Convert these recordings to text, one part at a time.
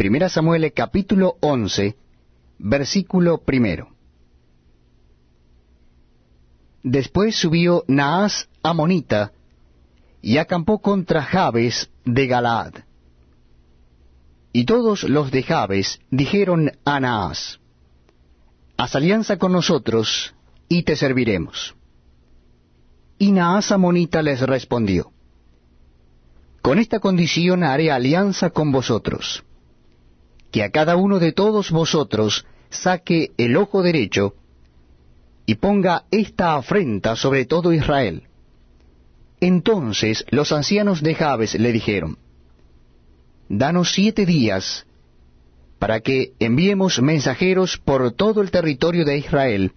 Primera Samuel capítulo 11, versículo primero. Después subió Naas Amonita y acampó contra Jabes de Galaad. Y todos los de Jabes dijeron a Naas, Haz alianza con nosotros y te serviremos. Y Naas Amonita les respondió, Con esta condición haré alianza con vosotros, que a cada uno de todos vosotros saque el ojo derecho y ponga esta afrenta sobre todo Israel. Entonces los ancianos de Jabes le dijeron, Danos siete días para que enviemos mensajeros por todo el territorio de Israel,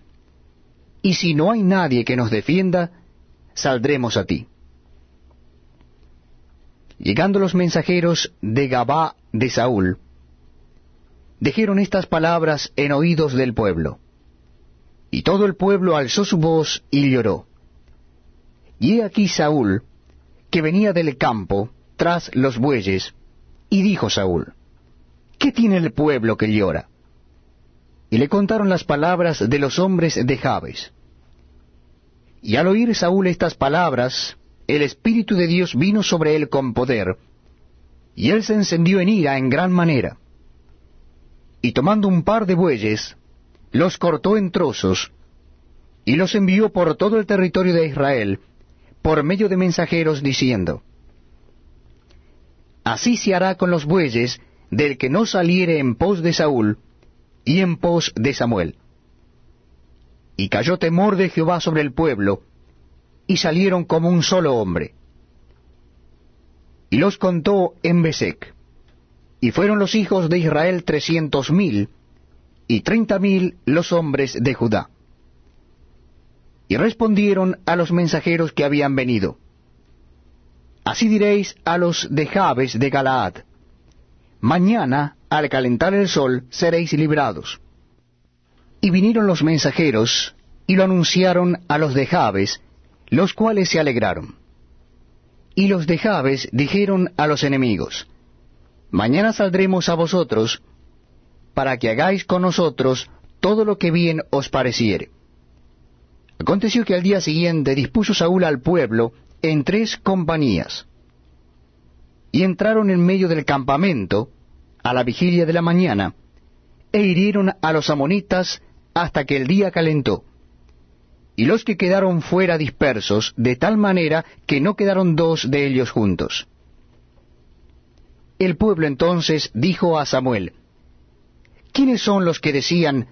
y si no hay nadie que nos defienda, saldremos a ti. Llegando los mensajeros de Gabá de Saúl, dijeron estas palabras en oídos del pueblo. Y todo el pueblo alzó su voz y lloró. Y he aquí Saúl, que venía del campo, tras los bueyes, y dijo Saúl, ¿qué tiene el pueblo que llora? Y le contaron las palabras de los hombres de Jabes. Y al oír Saúl estas palabras, el Espíritu de Dios vino sobre él con poder, y él se encendió en ira en gran manera. Y tomando un par de bueyes, los cortó en trozos, y los envió por todo el territorio de Israel, por medio de mensajeros, diciendo, Así se hará con los bueyes del que no saliere en pos de Saúl y en pos de Samuel. Y cayó temor de Jehová sobre el pueblo, y salieron como un solo hombre. Y los contó en Besec. Y fueron los hijos de Israel trescientos mil, y treinta mil los hombres de Judá. Y respondieron a los mensajeros que habían venido. Así diréis a los de Jabes de Galaad, Mañana, al calentar el sol, seréis librados. Y vinieron los mensajeros, y lo anunciaron a los de Jabes, los cuales se alegraron. Y los de Jabes dijeron a los enemigos, Mañana saldremos a vosotros, para que hagáis con nosotros todo lo que bien os pareciere. Aconteció que al día siguiente dispuso Saúl al pueblo en tres compañías. Y entraron en medio del campamento, a la vigilia de la mañana, e hirieron a los amonitas hasta que el día calentó. Y los que quedaron fuera dispersos, de tal manera que no quedaron dos de ellos juntos. El pueblo entonces dijo a Samuel, ¿quiénes son los que decían,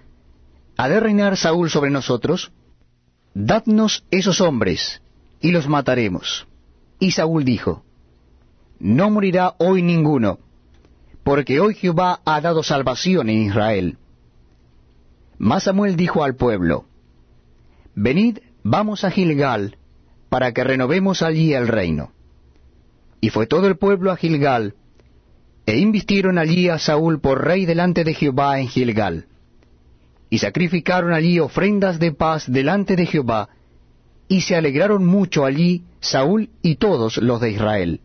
¿ha de reinar Saúl sobre nosotros? Dadnos esos hombres, y los mataremos. Y Saúl dijo, No morirá hoy ninguno, porque hoy Jehová ha dado salvación en Israel. Mas Samuel dijo al pueblo, Venid, vamos a Gilgal, para que renovemos allí el reino. Y fue todo el pueblo a Gilgal, e invistieron allí a Saúl por rey delante de Jehová en Gilgal. Y sacrificaron allí ofrendas de paz delante de Jehová, y se alegraron mucho allí Saúl y todos los de Israel.